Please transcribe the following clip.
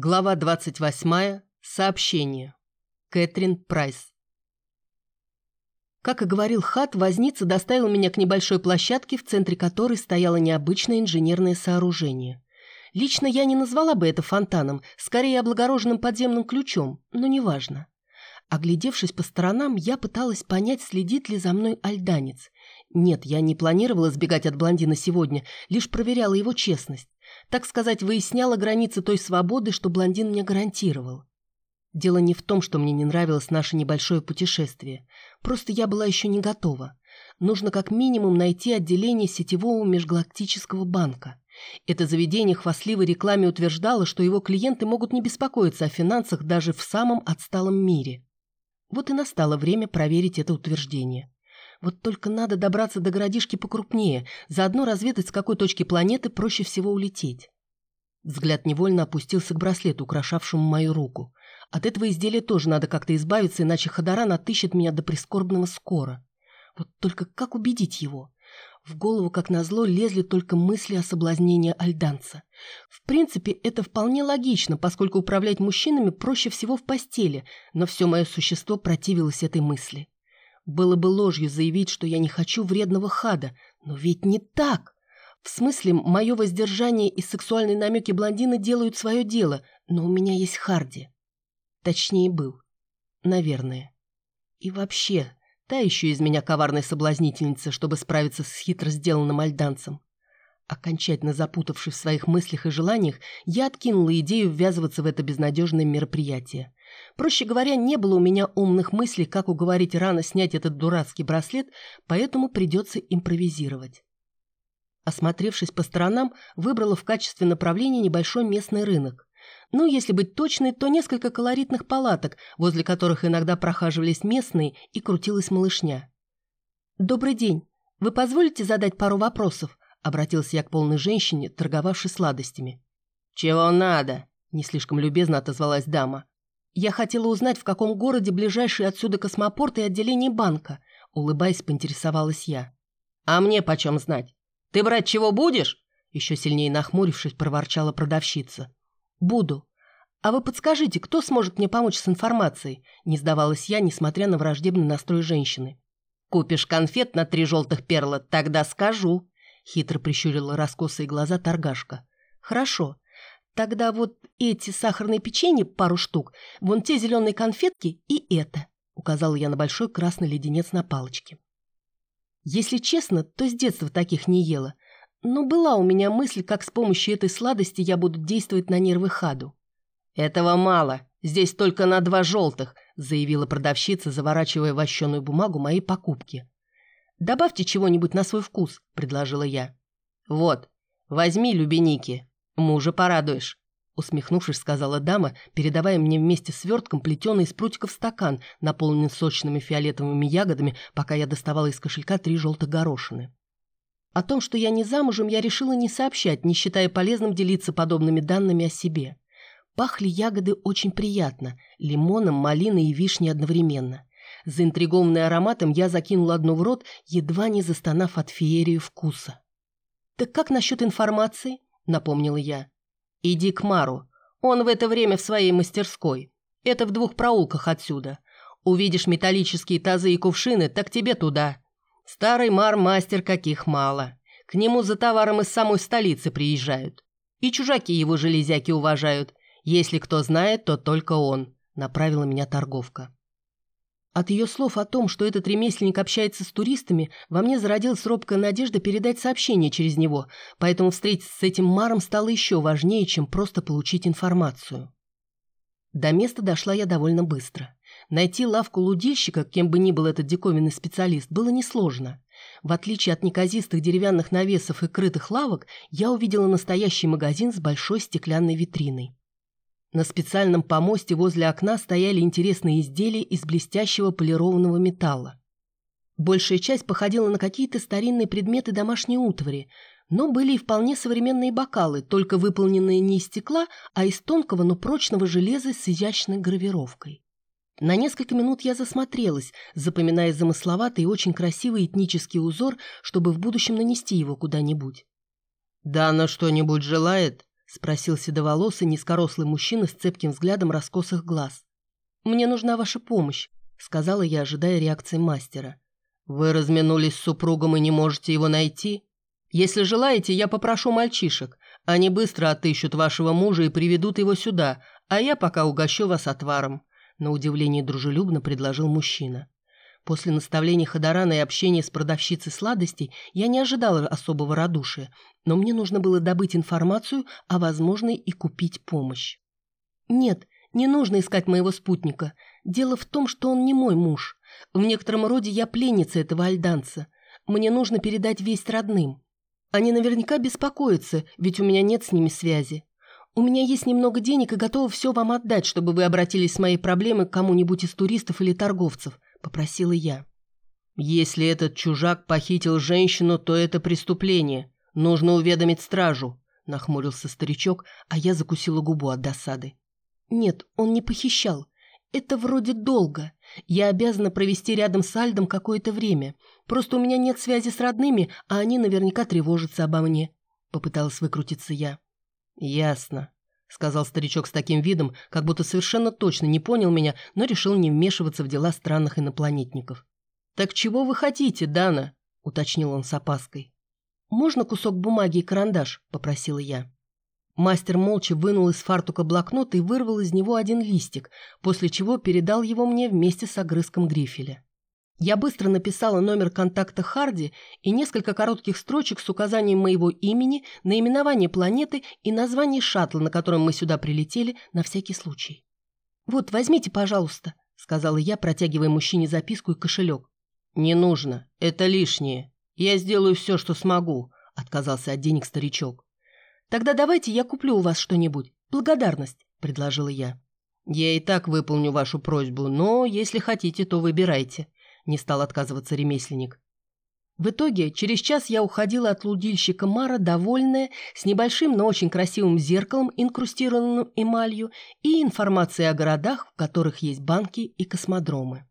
Глава 28. Сообщение. Кэтрин Прайс. Как и говорил Хат, возница доставил меня к небольшой площадке, в центре которой стояло необычное инженерное сооружение. Лично я не назвала бы это фонтаном, скорее облагороженным подземным ключом, но неважно. Оглядевшись по сторонам, я пыталась понять, следит ли за мной альданец. Нет, я не планировала сбегать от блондина сегодня, лишь проверяла его честность. Так сказать, выясняла границы той свободы, что блондин мне гарантировал. Дело не в том, что мне не нравилось наше небольшое путешествие. Просто я была еще не готова. Нужно как минимум найти отделение сетевого межгалактического банка. Это заведение хвастливой рекламе утверждало, что его клиенты могут не беспокоиться о финансах даже в самом отсталом мире. Вот и настало время проверить это утверждение. Вот только надо добраться до городишки покрупнее, заодно разведать, с какой точки планеты проще всего улететь. Взгляд невольно опустился к браслету, украшавшему мою руку. От этого изделия тоже надо как-то избавиться, иначе Хадаран отыщет меня до прискорбного скоро. Вот только как убедить его? В голову, как назло, лезли только мысли о соблазнении альданца. В принципе, это вполне логично, поскольку управлять мужчинами проще всего в постели, но все мое существо противилось этой мысли. Было бы ложью заявить, что я не хочу вредного хада, но ведь не так. В смысле, мое воздержание и сексуальные намеки блондина делают свое дело, но у меня есть Харди. Точнее, был. Наверное. И вообще, та еще из меня коварная соблазнительница, чтобы справиться с хитро сделанным альданцем. Окончательно запутавшись в своих мыслях и желаниях, я откинула идею ввязываться в это безнадежное мероприятие. Проще говоря, не было у меня умных мыслей, как уговорить рано снять этот дурацкий браслет, поэтому придется импровизировать. Осмотревшись по сторонам, выбрала в качестве направления небольшой местный рынок. Ну, если быть точной, то несколько колоритных палаток, возле которых иногда прохаживались местные и крутилась малышня. «Добрый день. Вы позволите задать пару вопросов?» — обратился я к полной женщине, торговавшей сладостями. «Чего надо?» — не слишком любезно отозвалась дама. Я хотела узнать, в каком городе ближайший отсюда космопорт и отделение банка. Улыбаясь, поинтересовалась я. «А мне почем знать? Ты брать чего будешь?» Еще сильнее нахмурившись, проворчала продавщица. «Буду. А вы подскажите, кто сможет мне помочь с информацией?» Не сдавалась я, несмотря на враждебный настрой женщины. «Купишь конфет на три желтых перла, тогда скажу», хитро прищурила раскосые глаза торгашка. «Хорошо. Тогда вот эти сахарные печенья, пару штук, вон те зеленые конфетки и это, указала я на большой красный леденец на палочке. Если честно, то с детства таких не ела, но была у меня мысль, как с помощью этой сладости я буду действовать на нервы Хаду. «Этого мало, здесь только на два желтых», заявила продавщица, заворачивая вощеную бумагу моей покупки. «Добавьте чего-нибудь на свой вкус», — предложила я. «Вот, возьми любеники, «Мужа порадуешь», — усмехнувшись, сказала дама, передавая мне вместе с свертком плетеный из прутиков стакан, наполненный сочными фиолетовыми ягодами, пока я доставала из кошелька три желтых горошины. О том, что я не замужем, я решила не сообщать, не считая полезным делиться подобными данными о себе. Пахли ягоды очень приятно, лимоном, малиной и вишней одновременно. Заинтригованный ароматом, я закинула одну в рот, едва не застонав от феерии вкуса. «Так как насчет информации?» Напомнила я. «Иди к Мару. Он в это время в своей мастерской. Это в двух проулках отсюда. Увидишь металлические тазы и кувшины, так тебе туда. Старый Мар мастер каких мало. К нему за товаром из самой столицы приезжают. И чужаки его железяки уважают. Если кто знает, то только он», — направила меня торговка. От ее слов о том, что этот ремесленник общается с туристами, во мне зародилась робкая надежда передать сообщение через него, поэтому встретиться с этим Маром стало еще важнее, чем просто получить информацию. До места дошла я довольно быстро. Найти лавку лудильщика, кем бы ни был этот диковинный специалист, было несложно. В отличие от неказистых деревянных навесов и крытых лавок, я увидела настоящий магазин с большой стеклянной витриной. На специальном помосте возле окна стояли интересные изделия из блестящего полированного металла. Большая часть походила на какие-то старинные предметы домашней утвари, но были и вполне современные бокалы, только выполненные не из стекла, а из тонкого, но прочного железа с изящной гравировкой. На несколько минут я засмотрелась, запоминая замысловатый и очень красивый этнический узор, чтобы в будущем нанести его куда-нибудь. «Да она что-нибудь желает?» Спросил седоволосый низкорослый мужчина с цепким взглядом раскосых глаз. «Мне нужна ваша помощь», — сказала я, ожидая реакции мастера. «Вы разминулись с супругом и не можете его найти? Если желаете, я попрошу мальчишек. Они быстро отыщут вашего мужа и приведут его сюда, а я пока угощу вас отваром», — на удивление дружелюбно предложил мужчина. После наставления Ходорана и общения с продавщицей сладостей я не ожидала особого радушия, но мне нужно было добыть информацию, а возможно и купить помощь. «Нет, не нужно искать моего спутника. Дело в том, что он не мой муж. В некотором роде я пленница этого альданца. Мне нужно передать весть родным. Они наверняка беспокоятся, ведь у меня нет с ними связи. У меня есть немного денег и готова все вам отдать, чтобы вы обратились с моей проблемой к кому-нибудь из туристов или торговцев», — попросила я. «Если этот чужак похитил женщину, то это преступление. Нужно уведомить стражу», — нахмурился старичок, а я закусила губу от досады. «Нет, он не похищал. Это вроде долго. Я обязана провести рядом с Альдом какое-то время. Просто у меня нет связи с родными, а они наверняка тревожатся обо мне», — попыталась выкрутиться я. «Ясно», — сказал старичок с таким видом, как будто совершенно точно не понял меня, но решил не вмешиваться в дела странных инопланетников. «Так чего вы хотите, Дана?» — уточнил он с опаской. «Можно кусок бумаги и карандаш?» — попросила я. Мастер молча вынул из фартука блокнот и вырвал из него один листик, после чего передал его мне вместе с огрызком грифеля. Я быстро написала номер контакта Харди и несколько коротких строчек с указанием моего имени, наименование планеты и название шаттла, на котором мы сюда прилетели, на всякий случай. «Вот, возьмите, пожалуйста», — сказала я, протягивая мужчине записку и кошелек. «Не нужно, это лишнее. Я сделаю все, что смогу», — отказался от денег старичок. «Тогда давайте я куплю у вас что-нибудь. Благодарность», — предложила я. «Я и так выполню вашу просьбу, но если хотите, то выбирайте», — не стал отказываться ремесленник. В итоге, через час я уходила от лудильщика Мара, довольная, с небольшим, но очень красивым зеркалом, инкрустированным эмалью, и информацией о городах, в которых есть банки и космодромы.